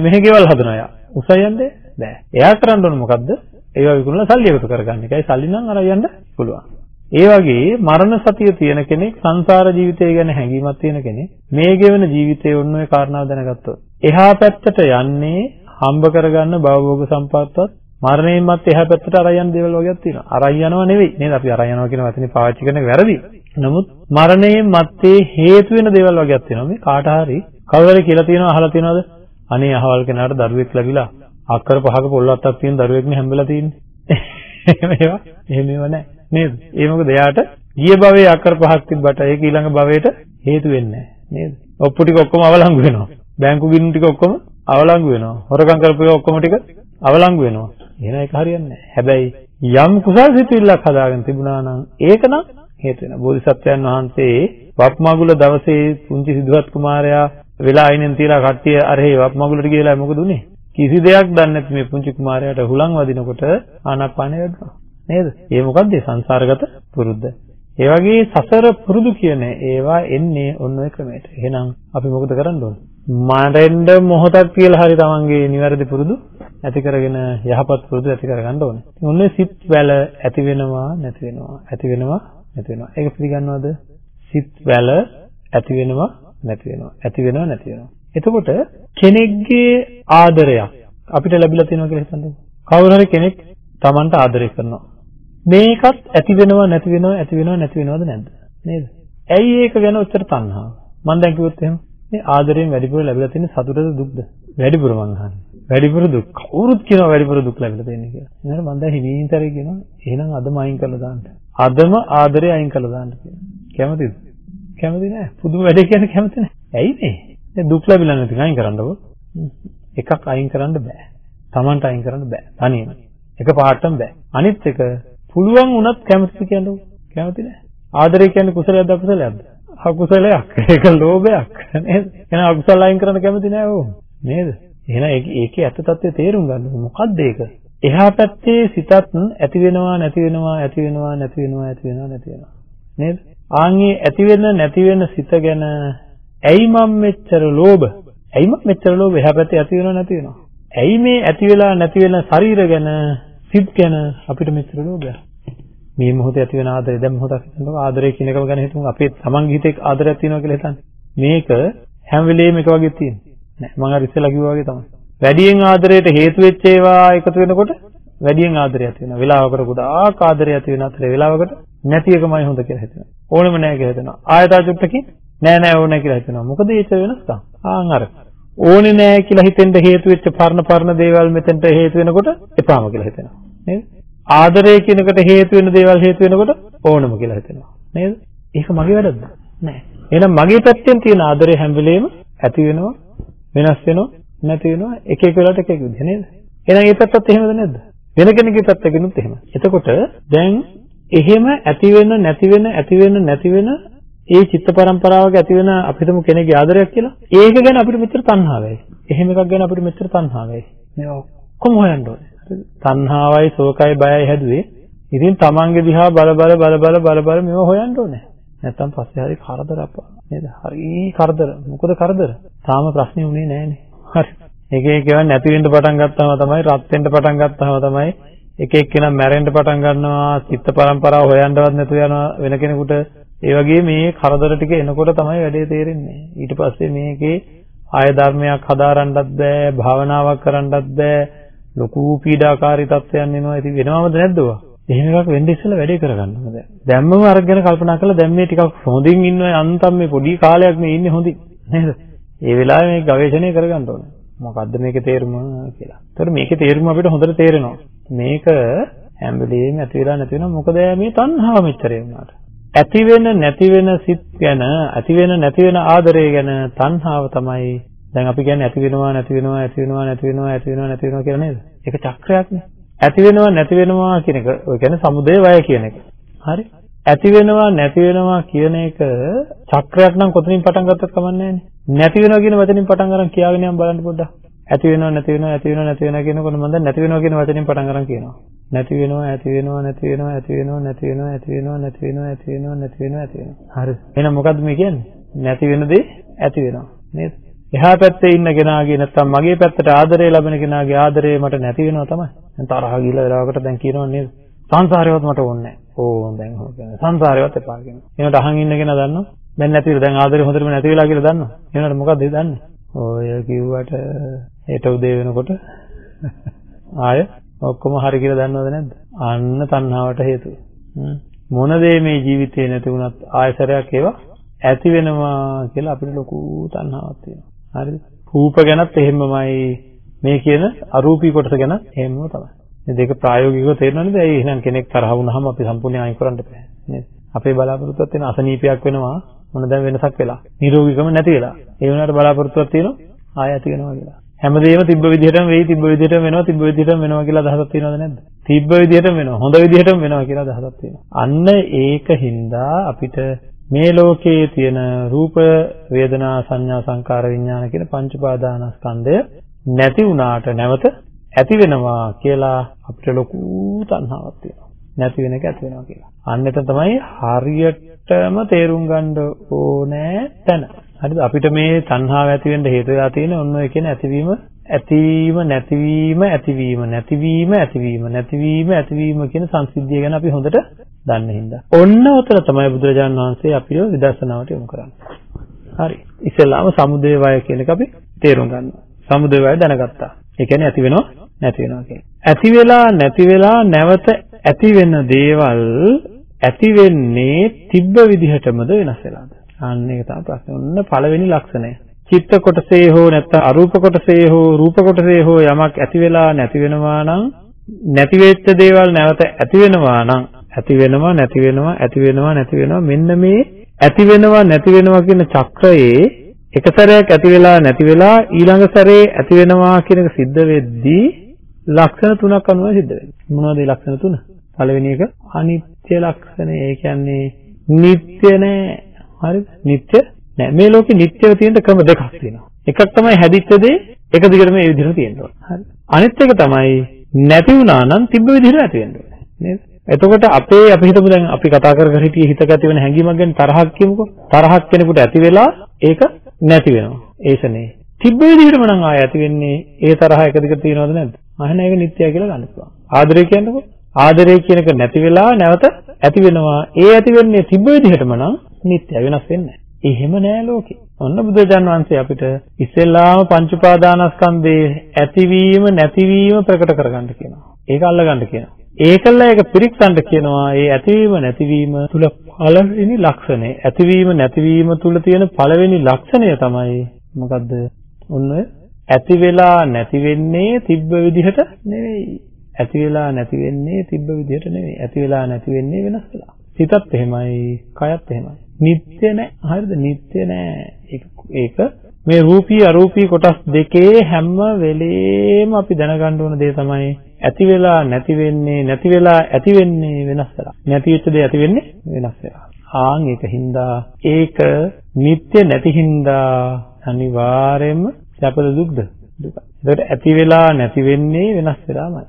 මෙහෙ ගෙවල් හදනවා යා. උසන් යන්නේ බෑ. එයා කරන්න ඕන මොකද්ද? ඒවා විකුණලා සල්ලි එකතු කරගන්න එකයි. සල්ලි නම් අරන් යන්න පුළුවන්. ඒ වගේ මරණ සතිය තියෙන කෙනෙක් සංසාර ජීවිතය ගැන හැඟීමක් තියෙන කෙනෙක් මේ ගෙවන ජීවිතයේ ඔන්න ඔය කාරණාව දැනගත්තොත් එහා පැත්තට යන්නේ හම්බ කරගන්න භවභෝග සම්පත්වත් මරණයෙන් මත් එහා පැත්තට අරන් යන දේවල් වගේක් තියෙනවා. අරන් යනවා නෙවෙයි. නේද? අපි අරන් යනවා කියන වචනේ පාවිච්චි කරන එක වැරදි. නමුත් මරණයෙන් මත්තේ හේතු වෙන දේවල් වගේක් තියෙනවා. මේ කාට හරි කවුරුහරි කියලා තියෙනවා අහලා තියෙනවද? අනේ අහවල් කෙනාට දරුවෙක් ලැබිලා අක්කර පහක පොල් අත්තක් තියෙන දරුවෙක්නේ හැම්බෙලා තියෙන්නේ. එහෙම ඒවා එහෙම ඒවා නැහැ. නේද? ඒ මොකද එයාට ගිය භවයේ අක්කර පහක් තිබ්බට ඒක ඊළඟ භවයට හේතු වෙන්නේ නැහැ. නේද? ඔප්පු ටික ඔක්කොම අවලංගු වෙනවා. බැංකු ගිණුම් ටික ඔක්කොම අවලංගු වෙනවා. හොරකම් කරපු ඒවා ඔක්කොම ටික අවලංගු වෙනවා. එහෙනම් ඒක හරියන්නේ නැහැ. හැබැයි යම් කුසල් සිතුවිල්ලක් හදාගෙන තිබුණා නම් ඒක නම් හේතු වෙනවා. බෝධිසත්වයන් වහන්සේ වප්මගුල දවසේ පුංචි සිද්ධාර්ථ කුමාරයා වෙලා අයිනෙන් තියලා කට්ටිය අර හේ වප්මගුලට ගිහලා මොකද උනේ? කිසි දෙයක් දන්නේ නැති මේ පුංචි කුමාරයාට හුලං වදිනකොට ආනාපානය වැඩිනවා. නේද? ඒ මොකද්ද? සංසාරගත පුරුද්ද. ඒ වගේ සසර පුරුදු කියන ඒවා එන්නේ ඔන්න ඔය ක්‍රමයට. එහෙනම් අපි මොකද කරන්න ඕන? මරෙන්න මොහොතක් කියලා හරි තමන්ගේ නිවැරදි පුරුදු ඇති කරගෙන යහපත් පුරුදු ඇති කරගන්න ඕනේ. ඔන්න සිත් වැල ඇති වෙනවා නැති වෙනවා ඇති වෙනවා නැති වෙනවා. ඒක පිළිගන්නවද? සිත් වැල ඇති වෙනවා නැති වෙනවා ඇති වෙනවා නැති වෙනවා. එතකොට කෙනෙක්ගේ ආදරයක් අපිට ලැබිලා තියෙනවා කියලා හිතන්නකෝ. කවුරු හරි කෙනෙක් Tamanට ආදරය කරනවා. මේකත් ඇති වෙනවා නැති වෙනවා ඇති වෙනවා නැති වෙනවද නැද්ද? නේද? ඇයි ඒක ගැන උත්තර තණ්හාව? මම දැන් කිව්වොත් එහෙම මේ ආදරයෙන් වැඩිපුර ලැබිලා තියෙන සතුටද දුක්ද? වැඩිපුර මං අහන්නේ. වැඩිපුර දුක්. කවුරුත් කියනවා වැඩිපුර දුක් ලැබිලා තියෙන කියලා. එහෙනම් මම දැන් හිමීන්තරේ කියනවා එහෙනම් අදම අයින් කරලා දාන්න. අදම ආදරේ අයින් කරලා දාන්න කියලා. කැමතිද? කැමති නෑ. පුදුම වැඩේ කියන්නේ කැමති නෑ. ඇයි මේ? දැන් දුක් ලැබිලා නැති අයින් කරන්නකො. එකක් අයින් කරන්න බෑ. Tamanට අයින් කරන්න බෑ. තනියම. එක පාටම බෑ. අනිත් එක පුළුවන් වුණත් කැමතිද කියන්නේ? කැමති නෑ. ආදරය කියන්නේ කුසලයක්ද අකුසලයක්ද? අකුසලයක්. <laughs> ඒක ලෝභයක්. නේද? එහෙනම් අකුසල අයින් කරන්න කැමති නෑ ඕ. නේද? එහෙනම් ඒකේ ඇත්ත తත්වය තේරුම් ගන්න මොකද්ද ඒක? එහා පැත්තේ සිතත් ඇති වෙනවා නැති වෙනවා ඇති වෙනවා නැති වෙනවා ඇති වෙනවා නැති වෙනවා. නේද? ආන්ගේ ඇති වෙන නැති වෙන සිත ගැන ඇයි මම මෙච්චර ලෝභ? ඇයි මම මෙච්චර ලෝභ? එහා පැත්තේ ඇති වෙනව නැති වෙනවා. ඇයි මේ ඇති වෙලා නැති වෙන ශරීර ගැන සිත් ගැන අපිට මෙච්චර ලෝභයක්? මේ මොහොතේ ඇති වෙන ආදරය දැන් මොහොතක් හිතනකොට ආදරය කියන එකම ගැන හිතමු අපේ තමන්ගේ හිතේ ආදරයක් තියෙනවා කියලා හිතන්න. මේක හැම වෙලෙම එක වගේ තියෙන්නේ. නෑ මම අර ඉස්සෙල්ලා කිව්වා වගේ තමයි. වැඩියෙන් ආදරයට හේතු වෙච්ච ඒවා එකතු වෙනකොට වැඩියෙන් ආදරය ඇති වෙනවා. වෙලාවකට ගොඩාක් ආදරය ඇති වෙන අතර වෙලාවකට නැති එකමයි හොඳ කියලා හිතෙනවා. ඕනෙම නෑ කියලා හිතෙනවා. ආයතා චුට්ටකින් නෑ නෑ ඕනේ කියලා හිතෙනවා. මොකද ඒක වෙනස්කම්. ආන් අර ඕනේ නෑ කියලා හිතෙන්න හේතු වෙච්ච පරණ පරණ දේවල් මෙතෙන්ට හේතු වෙනකොට එපාම කියලා හිතෙනවා. නේද? ආදරය කියනකට හේතු වෙන දේවල් හේතු වෙනකොට ඕනම කියලා හිතෙනවා. නේද? ඒක මගේ වැඩක්ද? නෑ. එහෙනම් මගේ පැත්තෙන් තියෙන ආදරය හැම වෙලෙම ඇති වෙනවා, වෙනස් වෙනවා, නැති වෙනවා, එක එක වෙලාවට එක එක විදිහ නේද? එහෙනම් මේ පැත්තත් එහෙමද නැද්ද? වෙන කෙනෙකුගේ පැත්තකිනුත් එහෙම. එතකොට දැන් එහෙම ඇති වෙන නැති වෙන ඇති වෙන නැති වෙන ඒ චිත්ත පරම්පරාවක ඇති වෙන අපිටම කෙනෙක්ගේ ආදරයක් කියලා. ඒක ගැන අපිට මෙච්චර තණ්හාවයි. එහෙම එකක් ගැන අපිට මෙච්චර තණ්හාවයි. මේ ඔක්කොම හොයන්න ඕනේ. තණ්හාවයි, ශෝකයි, බයයි හැදුවේ. ඉතින් තමන්ගේ දිහා බල බල බල බල බල බල මේව හොයන්න ඕනේ. නැත්තම් පස්සේ හරි කරදර අපා. නේද? හරි කරදර. මොකද කරදර? තාම ප්‍රශ්නේ උනේ නැහනේ. හරි. එක එක ඒවා නැති වෙන්න පටන් ගත්තාම තමයි රත් වෙන්න පටන් ගත්තාම තමයි එක එක්කෙනා මැරෙන්න පටන් ගන්නවා චිත්ත පරම්පරාව හොයන්නවත් නැතුව යනවා වෙන කෙනෙකුට ඒ වගේ මේ කරදර ටික එනකොට තමයි වැඩේ තේරෙන්නේ ඊට පස්සේ මේකේ ආය ධර්මයක් හදාරන්නත් බෑ භාවනාවක් කරන්නත් බෑ ලොකු පීඩාකාරී තත්ත්වයන් එනවා ඉතින් වෙනවමද නැද්ද ඔවා එහෙම එකක් වෙන්න ඉස්සෙල්ලා වැඩේ කරගන්න ඕනේ දැම්මම අරගෙන කල්පනා කරලා දැන් මේ ටිකක් හොඳින් ඉන්න අන්තම් මේ පොඩි කාලයක් මේ ඉන්නේ හොඳින් නේද ඒ වෙලාවේ මේ ගවේෂණය කරගන්න ඕනේ මොකද්ද මේකේ තේරුම කියලා. ඒතර මේකේ තේරුම අපිට හොඳට තේරෙනවා. මේක හැම වෙලෙම ඇති වෙලා නැති වෙනවා. මොකද මේ තණ්හාව මෙච්චරේ වුණාට. ඇති වෙන නැති වෙන සිත් ගැන, ඇති වෙන නැති වෙන ආදරය ගැන තණ්හාව තමයි දැන් අපි කියන්නේ ඇති වෙනවා නැති වෙනවා ඇති වෙනවා නැති වෙනවා ඇති වෙනවා නැති වෙනවා කියලා නේද? ඒක චක්‍රයක්නේ. ඇති වෙනවා නැති වෙනවා කියන එක ඔය කියන්නේ සමුදය වය කියන එක. හරි? ඇති වෙනවා නැති වෙනවා කියන එක චක්‍රයක් නම් කොතනින් පටන් ගත්තත් කමන්නේ නැති වෙනවා කියන වචනින් පටන් ගන්න කියාගෙන යම් බලන්න පොඩ්ඩක්. ඇති වෙනවා නැති වෙනවා ඇති වෙනවා නැති වෙනවා කියනකොට මම දැන් නැති වෙනවා කියන වචනින් පටන් ගන්න කියනවා. නැති වෙනවා ඇති වෙනවා නැති වෙනවා ඇති වෙනවා නැති වෙනවා ඇති වෙනවා නැති වෙනවා ඇති වෙනවා නැති වෙනවා ඇති වෙනවා. හරි. එහෙනම් මොකද්ද මේ කියන්නේ? නැති වෙන දේ ඇති වෙනවා. නේද? එහා පැත්තේ ඉන්න කෙනාගේ නැත්තම් මගේ පැත්තට ආදරය ලැබෙන කෙනාගේ ආදරය මට නැති වෙනවා තමයි. දැන් තරහ ගිහලා වෙලාවකට දැන් කියනවා නේද? සංසාරේවත් මට ඕනේ නැහැ. ඕ දැන් හො කියන්නේ සංසාරේවත් එපා කියනවා. ඒකට අහන් ඉන්න කෙනා දන්නවා. දැන් නැතිද දැන් ආදරේ හොඳටම නැති වෙලා කියලා දන්නවා. ඒනට මොකද්ද ඒ දන්නේ? ඔය කිව්වට හෙට උදේ වෙනකොට ආය ඔක්කොම හරි කියලා දන්නවද නැද්ද? අන්න තණ්හාවට හේතුව. මොන දේ මේ ජීවිතේ නැති වුණත් ආයසරයක් ඒවා ඇති වෙනවා කියලා අපිට ලොකු තණ්හාවක් තියෙනවා. හරිද? රූප ගැනත් එහෙමමයි මේ කියන අරූපී කොටස ගැන එහෙමම තමයි. මේ දෙක ප්‍රායෝගිකව තේරෙනවද? ඒ එහෙනම් කෙනෙක් තරහ වුණාම අපි සම්පූර්ණයෙන් අයින් කරන්න බෑ නේද? අපේ බලාපොරොත්තුවක් තියෙන අසනීපයක් වෙනවා මොන දැන් වෙනසක් වෙලා. නිරෝගීකම නැති වෙලා. ඒ වුණාට බලාපොරොත්තුවක් තියෙනවා ආය ඇති වෙනවා කියලා. හැමදේම තිබ්බ විදිහටම වෙයි තිබ්බ විදිහටම වෙනවා තිබ්බ විදිහටම වෙනවා කියලා අදහසක් තියෙනවද නැද්ද? තිබ්බ විදිහටම වෙනවා හොඳ විදිහටම වෙනවා කියලා අදහසක් තියෙනවා. අන්න ඒකින්ද අපිට මේ ලෝකයේ තියෙන රූප වේදනා සංඥා සංකාර විඥාන කියන පංච පාදානස්කන්ධය නැති වුණාට නැවත ඇති වෙනවා කියලා අපිට ලොකු තණ්හාවක් තියෙනවා. නැති වෙන එක ඇති වෙනවා කියලා. අන්න එතන තමයි හරියටම තේරුම් ගන්න ඕනේ තැන. හරිද? අපිට මේ තණ්හාව ඇති වෙන්න හේතු වෙලා තියෙන ඔන්න ඔය කියන ඇතිවීම ඇතිවීම නැතිවීම ඇතිවීම නැතිවීම ඇතිවීම නැතිවීම ඇතිවීම කියන සංසිද්ධිය ගැන අපි හොඳට දන්න හින්දා. ඔන්න උතර තමයි බුදුරජාණන් වහන්සේ අපිව විදර්ශනාවට යොමු කරන්නේ. හරි. ඉස්සෙල්ලාම සමුදේ වය කියන එක අපි තේරුම් ගන්නවා. සමුදේ වය දැනගත්තා. ඒ කියන්නේ ඇති වෙනවා නැති වෙනවා කියන්නේ. ඇති වෙලා නැති වෙලා නැවත ඇති වෙන දේවල් ඇති වෙන්නේ තිබ්බ විදිහටමද වෙනස් වෙලාද? අන්න ඒක තමයි ප්‍රශ්නේ. ඔන්න පළවෙනි ලක්ෂණය. චිත්ත කොටසේ හෝ නැත්නම් අරූප කොටසේ හෝ රූප කොටසේ හෝ යමක් ඇති වෙලා නැති වෙනවා නම් නැති වෙච්ච දේවල් නැවත ඇති වෙනවා නම් ඇති වෙනවා නැති වෙනවා ඇති වෙනවා නැති වෙනවා මෙන්න මේ ඇති වෙනවා නැති වෙනවා කියන චක්‍රයේ එක සැරයක් ඇති වෙලා නැති වෙලා ඊළඟ සැරේ ඇති වෙනවා කියන එක සිද්ධ වෙද්දී ලක්ෂණ තුනක් අනුව සිද්ධ වෙනවා. මොනවද ඒ ලක්ෂණ තුන? පළවෙනි එක අනිත්‍ය ලක්ෂණය. ඒ කියන්නේ නිට්ටය නෑ. හරිද? නිට්ටය නෑ. මේ ලෝකේ නිට්ටයව තියෙන ක්‍රම දෙකක් තියෙනවා. එකක් තමයි හැදිච්ච දේ එක දිගට මේ විදිහට තියෙනවා. හරි. අනිත් එක තමයි නැති වුණා නම් තිබ්බ විදිහට නැති වෙන්න ඕනේ. නේද? එතකොට අපේ අපි හිතමු දැන් අපි කතා කර කර හිටියේ හිතක ඇති වෙන හැඟීමක් ගැන තරහක් කියමුකෝ. තරහක් කෙනෙකුට ඇති වෙලා ඒක නැති වෙනවා. ඒසනේ. තිබ්බ විදිහටම නම් ආය ඇති වෙන්නේ ඒ තරහ එක දිගට තියෙනවද නැද්ද? අහන එක නිත්‍යයි කියලා ගන්න පුළුවන්. ආදරය කියන්නකෝ. ආදරය කියන එක නැති වෙලා නැවත ඇති වෙනවා. ඒ ඇති වෙන්නේ තිබ්බ විදිහටම නම් නිත්‍ය වෙනස් වෙන්නේ එහෙම නෑ ලෝකේ. ඔන්න බුදුරජාන් වහන්සේ අපිට ඉස්සෙල්ලාම පංච උපාදානස්කන්ධේ ඇතිවීම නැතිවීම ප්‍රකට කරගන්න කියනවා. ඒක අල්ලගන්න කියනවා. ඒකල්ලා ඒක පිරික්සන්න කියනවා. ඒ ඇතිවීම නැතිවීම තුල පළවෙනි ලක්ෂණය. ඇතිවීම නැතිවීම තුල තියෙන පළවෙනි ලක්ෂණය තමයි මොකද්ද? ඔන්න ඇති වෙලා නැති වෙන්නේ තිබ්බ විදිහට නෙවෙයි. ඇති වෙලා නැති වෙන්නේ තිබ්බ විදිහට නෙවෙයි. ඇති වෙලා නැති වෙන්නේ වෙනස් වෙලා. සිතත් එහෙමයි, කයත් එහෙමයි. නිත්‍ය නැහැ. හරිද? නිත්‍ය නැහැ. ඒක මේ රූපී අරූපී කොටස් දෙකේ හැම වෙලේම අපි දැනගන්න ඕන දේ තමයි ඇති වෙලා නැති වෙන්නේ නැති වෙලා ඇති වෙන්නේ වෙනස් වෙලා. නැති වෙච්ච දේ ඇති වෙන්නේ වෙනස් වෙලා. ආන් ඒකින්ද ඒක නිත්‍ය නැති හින්දා අනිවාර්යයෙන්ම සැපද දුක්ද? දුක. ඒකට ඇති වෙලා නැති වෙන්නේ වෙනස් වෙලාමයි.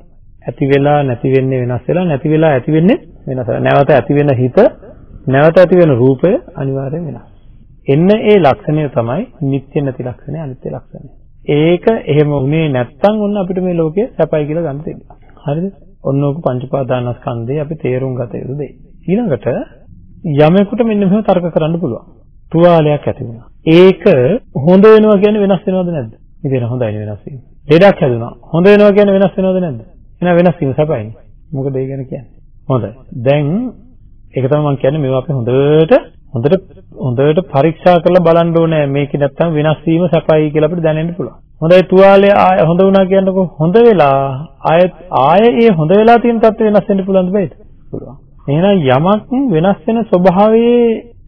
ඇති වෙලා නැති වෙන්නේ වෙනස් වෙලා නැති වෙලා ඇති වෙන්නේ වෙනස් වෙලා. නැවත ඇති වෙන හිත නැවත ඇති වෙන රූපය අනිවාර්යෙන් වෙනස්. එන්න ඒ ලක්ෂණය තමයි නිත්‍ය නැති ලක්ෂණය අනිත්‍ය ලක්ෂණය. ඒක එහෙම වුණේ නැත්නම් ඔන්න අපිට මේ ලෝකය සැපයි කියලා ගන්න තියෙනවා. හරිද? ඔන්න ඕක පංච පාදානස්කන්ධේ අපි තේරුම් ගත යුතු දෙයි. ඊළඟට යමෙකුට මෙන්න මෙහෙම තර්ක කරන්න පුළුවන්. තුවාලයක් ඇති වුණා. ඒක හොඳ වෙනවා කියන්නේ වෙනස් වෙනවද නැද්ද? ඉතින් හොඳයි වෙනස් වීම. ලෙඩක් හැදුනා. හොඳ වෙනවා කියන්නේ වෙනස් වෙනවද නැද්ද? එහෙනම් වෙනස් වීම සැපයිනේ. මොකද ඒ ගැන කියන්නේ? හොඳයි. දැන් ඒක තමයි මම කියන්නේ මේවා අපි හොඳට හොඳට හොඳට පරීක්ෂා කරලා බලන්න ඕනේ මේක නැත්තම් වෙනස් වීම සැපයි කියලා අපිට දැනෙන්න පුළුවන්. හොඳයි තුවාලය ආය හොඳ වුණා කියනකො හොඳ වෙලා ආය ආය ඒ හොඳ වෙලා තියෙන තත්ත්වය වෙනස් වෙන්න පුළුවන්ද බෑද? පුළුවන්. එහෙනම් යමක් වෙනස් වෙන ස්වභාවයේ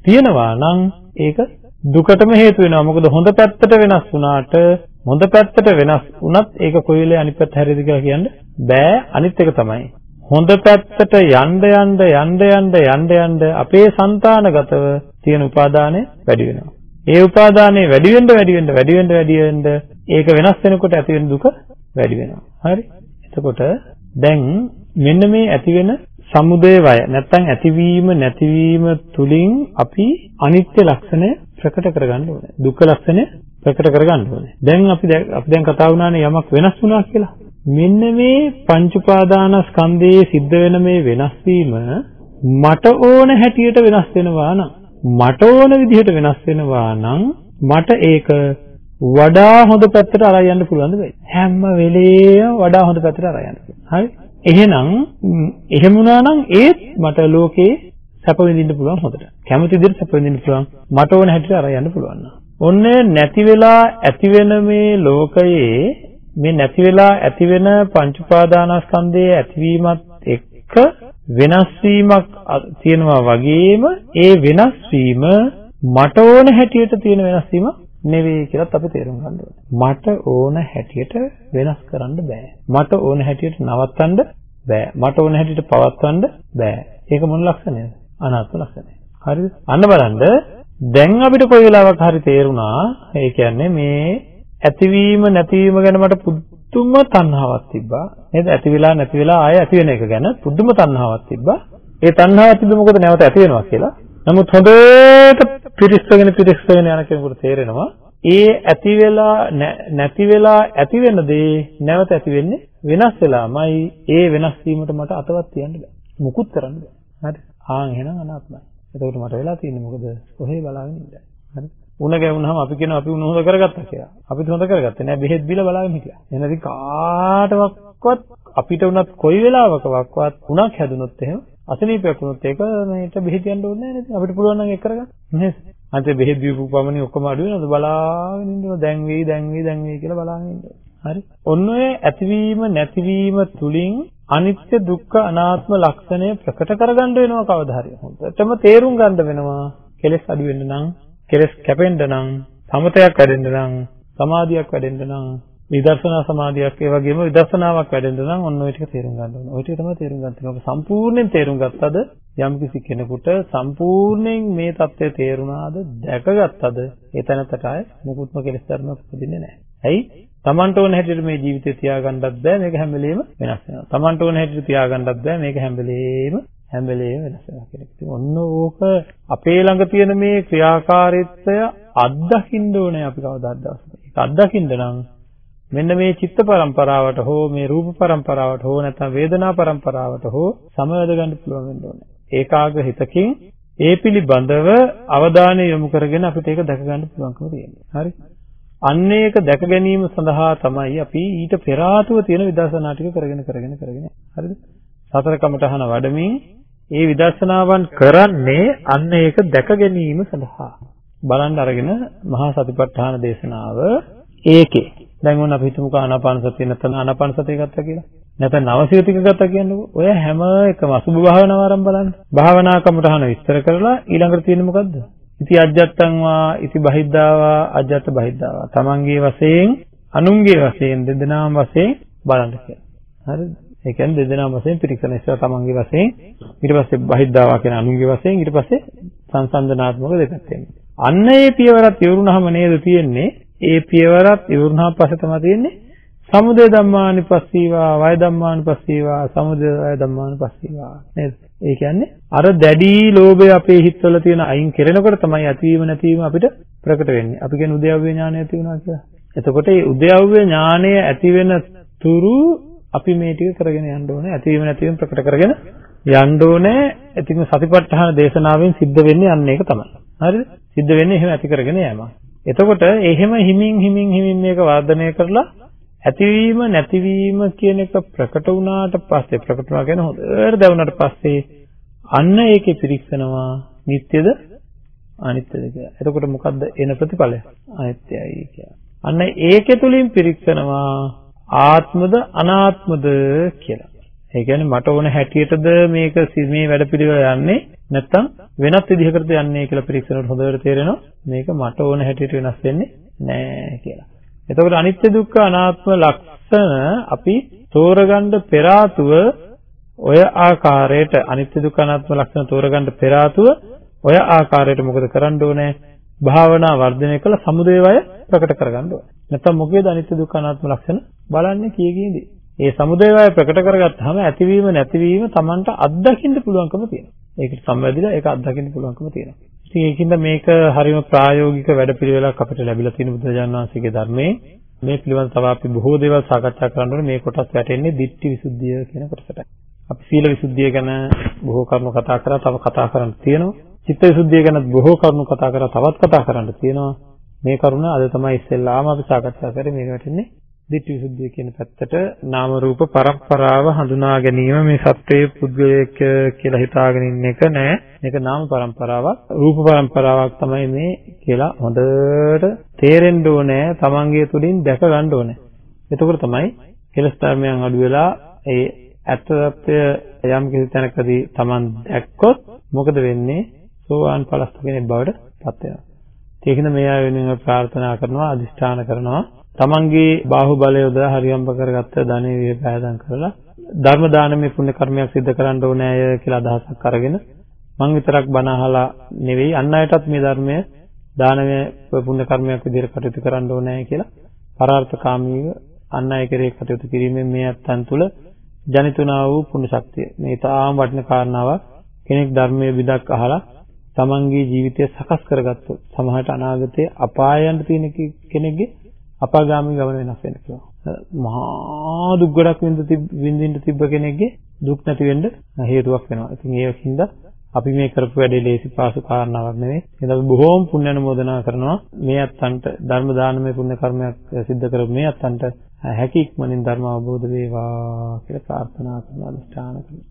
තියෙනවා නම් ඒක දුකටම හේතු වෙනවා. මොකද හොඳ පැත්තට වෙනස් වුණාට හොඳ පැත්තට වෙනස් වුණත් ඒක කොයි වෙලේ අනිත් පැත්ත හැරෙද කියලා කියන්න බෑ. අනිත් එක තමයි හොඳ පැත්තට යන්න යන්න යන්න යන්න යන්න යන්න අපේ సంతානගතව තියෙන උපාදානය වැඩි වෙනවා. ඒ උපාදානය වැඩි වෙන්න වැඩි වෙන්න වැඩි වෙන්න වැඩි වෙන්න ඒක වෙනස් වෙනකොට ඇති වෙන දුක වැඩි වෙනවා. හරි? එතකොට දැන් මෙන්න මේ ඇති වෙන සමුදය වය නැත්නම් ඇතිවීම නැතිවීම තුලින් අපි අනිත්‍ය ලක්ෂණය ප්‍රකට කරගන්න ඕනේ. දුක්ඛ ලක්ෂණය ප්‍රකට කරගන්න ඕනේ. දැන් අපි අපි දැන් කතා වුණානේ යමක් වෙනස් වුණා කියලා. මෙන්න මේ පංච උපාදානස්කන්ධයේ සිද්ධ වෙන මේ වෙනස් වීම මට ඕන හැටියට වෙනස් වෙනවා නම් මට ඕන විදිහට වෙනස් වෙනවා නම් මට ඒක වඩා හොඳ පැත්තට අරන් යන්න පුළුවන්ද බැයි හැම වෙලේම වඩා හොඳ පැත්තට අරන් යන්න හරි? එහෙනම් එහෙම වුණා නම් ඒත් මට ලෝකේ සැප විඳින්න පුළුවන් හොඳට. කැමති විදිහට සැප විඳින්න පුළුවන්. මට ඕන හැටියට අරන් යන්න පුළුවන් ඔන්න නැති වෙලා ඇති වෙන මේ ලෝකයේ මේ නැති වෙලා ඇති වෙන පංච උපාදානස්කන්ධයේ ඇතිවීමත් එක්ක වෙනස් වීමක් තියෙනවා වගේම ඒ වෙනස් වීම මට ඕන හැටියට තියෙන වෙනස් වීම නෙවෙයි කියලාත් අපි තේරුම් ගන්න ඕනේ. මට ඕන හැටියට වෙනස් කරන්න බෑ. මට ඕන හැටියට නවත්තන්න බෑ. මට ඕන හැටියට පවත්වන්න බෑ. ඒක මොන ලක්ෂණයද? අනාත්ම ලක්ෂණය. හරිද? අන්න බලන්න දැන් අපිට කොයි වෙලාවක හරි තේරුණා ඒ කියන්නේ මේ ඇතිවීම නැතිවීම ගැන මට පුදුම තණ්හාවක් තිබ්බා. නේද? ඇති වෙලා නැති වෙලා ආය ඇති වෙන එක ගැන පුදුම තණ්හාවක් තිබ්බා. ඒ තණ්හාව තිබ්බ මොකද නැවත ඇති වෙනවා කියලා. නමුත් හොඳට පිරිස්සගෙන පිරිස්සගෙන යන කෙනෙකුට තේරෙනවා ඒ ඇති වෙලා නැති වෙලා ඇති වෙන දේ නැවත ඇති වෙන්නේ වෙනස් වෙලාමයි ඒ වෙනස් වීමට මට අතවත් තියන්න බෑ. මුකුත් කරන්න බෑ. හරි. ආන් එහෙනම් අනාත්මයි. එතකොට මට වෙලා තියෙන්නේ මොකද? කොහේ බලාගෙන ඉඳලා. හරි. උණ ගැවුනහම අපි කියනවා අපි උණ හොඳ කරගත්තා කියලා. අපිත් හොඳ කරගත්තේ නෑ බෙහෙත් බිල බලාගෙන හිටියා. එහෙනම් ඉතින් කාටවත් අපිට උනත් කොයි වෙලාවකවත් උණක් හැදුනොත් එහෙම අසනීපයක් වුණොත් ඒක මේට බෙහෙත් යන්න ඕනේ නෑ නේද? අපිට පුළුවන් නම් ඒක කරගන්න. නේද? අන්තිම බෙහෙත් දීපු පමණින් ඔක්කොම අඩු වෙනවද? බලාගෙන ඉන්නවා. දැන් වෙයි, දැන් වෙයි, දැන් වෙයි කියලා බලාගෙන ඉන්නවා. හරි. ඔන්න ඔය ඇතිවීම නැතිවීම තුලින් අනිත්‍ය දුක්ඛ අනාත්ම ලක්ෂණය ප්‍රකට කරගන්න වෙනවා කවදා හරි. හොඳටම තේරුම් ගන්න වෙනවා. කෙලෙස් අඩු වෙන්න නම් කෙලස් කැපෙන්න නම් සමතයක් වැඩෙන්න නම් සමාධියක් වැඩෙන්න නම් විදර්ශනා සමාධියක් ඒ වගේම විදර්ශනාවක් වැඩෙන්න නම් ඔන්න ඔය ටික තේරුම් ගන්න ඕනේ. ඔය ටික තමයි තේරුම් ගන්න තියෙන්නේ. ඔබ සම්පූර්ණයෙන් තේරුම් ගත්තද යම්කිසි කෙනෙකුට සම්පූර්ණයෙන් මේ தත්ත්වය තේරුණාද දැකගත්තද ඒ තැනකට ආයේ මුකුත්ම කෙලස් ධර්මයක් උපදින්නේ නැහැ. ඇයි? Tamanට ඕන හැටියට මේ ජීවිතය තියාගන්නත් බෑ මේක හැම වෙලෙම වෙනස් වෙනවා. Tamanට ඕන හැටියට තියාගන්නත් බෑ මේක හැම වෙලෙම හැම වෙලේම වෙනස් වෙනවා කියන එක. ඉතින් ඔන්න ඕක අපේ ළඟ තියෙන මේ ක්‍රියාකාරීත්වය අත්දකින්න ඕනේ අපි කවදාද දවසක. ඒක අත්දකින්න නම් මෙන්න මේ චිත්ත පරම්පරාවට හෝ මේ රූප පරම්පරාවට හෝ නැත්නම් වේදනා පරම්පරාවට හෝ සමවැද ගන්න පුළුවන් වෙන්න ඕනේ. ඒකාග්‍ර හිතකින් ඒ පිළිබඳව අවධානය යොමු කරගෙන අපිට ඒක දැක ගන්න පුළුවන්කම තියෙනවා. හරි? අන්න ඒක දැක ගැනීම සඳහා තමයි අපි ඊට පෙර ආතුව තියෙන විදර්ශනා ටික කරගෙන කරගෙන කරගෙන හරිද? සතර කමඨහන වඩමින් ඒ විදර්ශනාවන් කරන්නේ අන්න ඒක දැක ගැනීම සඳහා. බලන්න අරගෙන මහා සතිපට්ඨාන දේශනාව ඒකේ. දැන් ඕන අපි හිතමුකෝ ආනාපාන සතිය නැත්නම් ආනාපාන සතිය ගත්තා කියලා. නැත්නම් නවසියතික ගත්තා කියන්නකෝ. ඔය හැම එකම අසුභ භාවනාව ආරම්භ බලන්න. භාවනා කමඨහන විස්තර කරලා ඊළඟට තියෙන්නේ මොකද්ද? ඉති අජ්ජත්තං වා ඉති බහිද්ධාවා අජ්ජත් බහිද්ධාවා. තමන්ගේ වශයෙන් අනුන්ගේ වශයෙන් දෙදෙනාම වශයෙන් බලන්න කියලා. හරිද? ඒ කියන්නේ දෙදෙනාම වශයෙන් පිරික්සන ඉස්සර තමන්ගේ වශයෙන් ඊට පස්සේ බහිද්ධාවා කියන අනුන්ගේ වශයෙන් ඊට පස්සේ සංසන්දනාත්මක දෙකක් තියෙනවා. අන්න ඒ පියවරත් ඉවරුනහම නේද තියෙන්නේ ඒ පියවරත් ඉවරුනහම පස්සේ තමයි තියෙන්නේ සමුදය ධම්මානුපස්සීවා වය ධම්මානුපස්සීවා සමුදය වය ධම්මානුපස්සීවා නේද? ඒ කියන්නේ අර දැඩි ලෝභය අපේ හිතවල තියෙන අයින් කෙරෙනකොට තමයි ඇතිවීම නැතිවීම අපිට ප්‍රකට වෙන්නේ. අපි කියන්නේ උද්‍යව්‍ය ඥානය ඇති වුණා කියලා. එතකොට මේ උද්‍යව්‍ය ඥානය ඇති වෙන තුරු අපි මේ ටික කරගෙන යන්න ඕනේ. ඇතිවීම නැතිවීම ප්‍රකට කරගෙන යන්න ඕනේ. ඉතින් සතිපට්ඨාන දේශනාවෙන් සිද්ධ වෙන්නේ අන්න ඒක තමයි. හරිද? සිද්ධ වෙන්නේ එහෙම ඇති කරගෙන යෑම. එතකොට එහෙම හිමින් හිමින් හිමින් මේක වර්ධනය කරලා ඇතිවීම නැතිවීම කියන එක ප්‍රකට වුණාට පස්සේ ප්‍රකට වුණා කියන හොඳට දැනුණාට පස්සේ අන්න ඒකේ පිරික්සනවා නිට්ටයද අනිත්‍යද කියලා. එතකොට මොකද්ද එන ප්‍රතිඵලය? අනිත්‍යයි කියලා. අන්න ඒකේ තුලින් පිරික්සනවා ආත්මද අනාත්මද කියලා. ඒ කියන්නේ මට ඕන හැටියටද මේක මේ වැඩපිළිවෙල යන්නේ නැත්නම් වෙනත් විදිහකටද යන්නේ කියලා පරීක්ෂණයට හොඳට තේරෙනවා මේක මට ඕන හැටියට වෙනස් වෙන්නේ නැහැ කියලා. එතකොට අනිත්‍ය දුක්ඛ අනාත්ම ලක්ෂණ අපි තෝරගන්න පෙර ඔය ආකාරයට අනිත්‍ය දුක්ඛ අනාත්ම ලක්ෂණ තෝරගන්න පෙර ඔය ආකාරයට මොකද කරන්න ඕනේ? භාවනා වර්ධනය කළ සමුදේ වය ප්‍රකට කරගන්න ඕනේ. නැත්නම් මොකේද අනිත්‍ය දුක්ඛ අනාත්ම ලක්ෂණ බලන්නේ කීයකින්ද? ඒ සමුදේ වය ප්‍රකට කරගත්තාම ඇතිවීම නැතිවීම Tamanට අත්දකින්න පුළුවන්කම තියෙනවා. ඒකට සම්බන්ධිලා ඒක අත්දකින්න පුළුවන්කම තියෙනවා. ඉතින් ඒකින්ද මේක හරිම ප්‍රායෝගික වැඩපිළිවෙලක් අපිට ලැබිලා තියෙන බුදුරජාණන් වහන්සේගේ ධර්මයේ මේ පිළිබඳව තව අපි බොහෝ දේවල් සාකච්ඡා කරන්න ඕනේ මේ කොටස් වැටෙන්නේ ditthi visuddhiya කියන කොටසට. අපි සීල විසුද්ධිය ගැන බොහෝ කරුණු කතා කරා තව කතා කරන්න තියෙනවා. චිත්ත විසුද්ධිය ගැන බොහෝ කරුණු කතා කරා තවත් කතා කරන්න තියෙනවා. මේ කරුණ අද තමයි ඉස්සෙල්ලාම අපි සාකච්ඡා කරේ මේක වැටෙන්නේ ditthi visuddhiය කියන පැත්තට නාම රූප පරම්පරාව හඳුනා ගැනීම මේ සත්‍යයේ පුද්ගලයෙක් කියලා හිතාගෙන ඉන්න එක නෑ. මේක නාම පරම්පරාවක්. රූප පරම්පරාවක් තමයි මේ කියලා හොඳට තේරෙන්න ඕනේ. තමන්ගේ තුලින් දැක ගන්න ඕනේ. එතකොට තමයි කෙලස් ධර්මයන් අඩු වෙලා ඒ ඇත්ත తත්වය යම් කිසි තැනකදී තමන් දැක්කොත් මොකද වෙන්නේ? සෝවාන් ඵලස්ත කෙනෙක් බවට පත් වෙනවා. ඒකින්ද මේ ආය වෙනුවෙන් ප්‍රාර්ථනා කරනවා අදිෂ්ඨාන කරනවා. තමන්ගේ බාහුවලය යොදලා හරියම්බ කරගත්ත ධනෙ විපෑදම් කරලා ධර්ම දානමය පුණ්‍ය කර්මයක් සිදු කරන්න ඕනෑය කියලා අදහසක් අරගෙන මං විතරක් බණ අහලා නෙවෙයි අන් අයටත් මේ ධර්මය දානමය පුණ්‍ය කර්මයක් විදිහට කටයුතු කරන්න ඕනෑය කියලා පරාර්ථකාමීව අන් අය කෙරෙහි කටයුතු කිරීමෙන් මේ අත්යන් තුල ජනිතුනා වූ පුණ්‍ය ශක්තිය. මේ තාම වටින කාරණාවක්. කෙනෙක් ධර්මයේ විදක් අහලා තමන්ගේ ජීවිතය සකස් කරගත්තොත් සමහරට අනාගතයේ අපායයන්ට තියෙන කෙනෙක්ගේ අපාගාමී ගමන වෙනස් වෙන්න පුළුවන්. මහා දුක් ගොඩක් විඳින්න තිබ්බ කෙනෙක්ගේ දුක් නැති වෙන්න හේතුවක් වෙනවා. ඉතින් ඒකින්ද අපි මේ කරපු වැඩේ ලේසි පාසු කාරණාවක් නෙවෙයි. එහෙනම් අපි බොහෝම පුණ්‍ය අනුමෝදනා කරනවා මේ අත්තන්ට ධර්ම දානමය පුණ්‍ය කර්මයක් සිද්ධ කරපු මේ අත්තන්ට හැකි ඉක්මනින් ධර්ම අවබෝධ වේවා කියලා ප්‍රාර්ථනා කරන අනුෂ්ඨාන කරනවා.